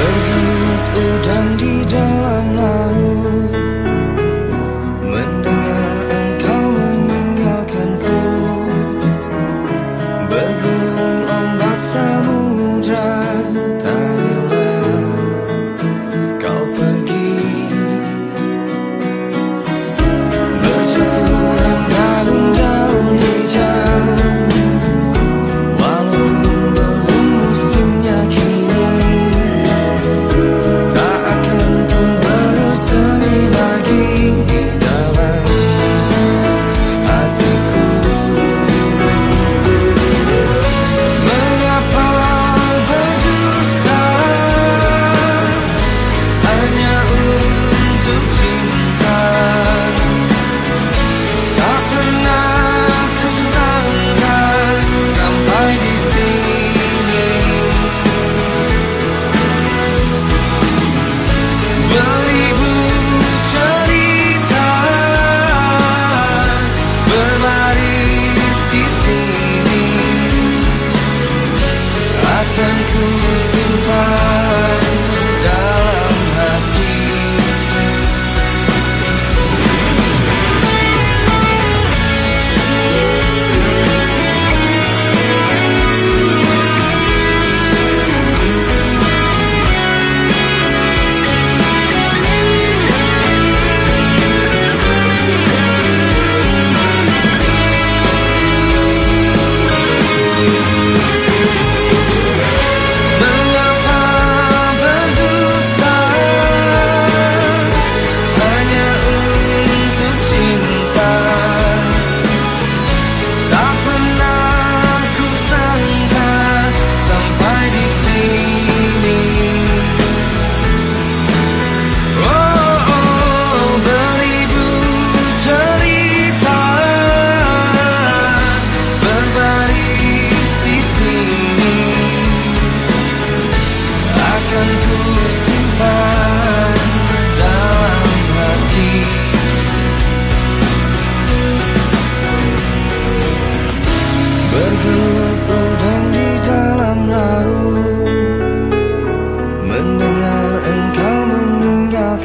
Bergelut udang di dalam laut.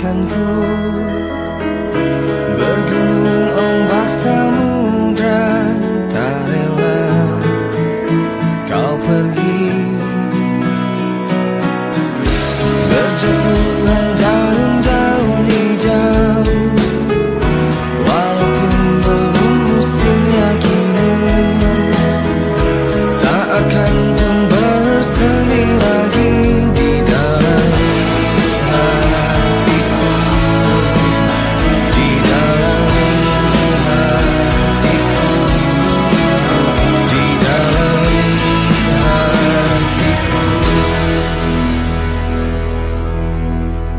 akanku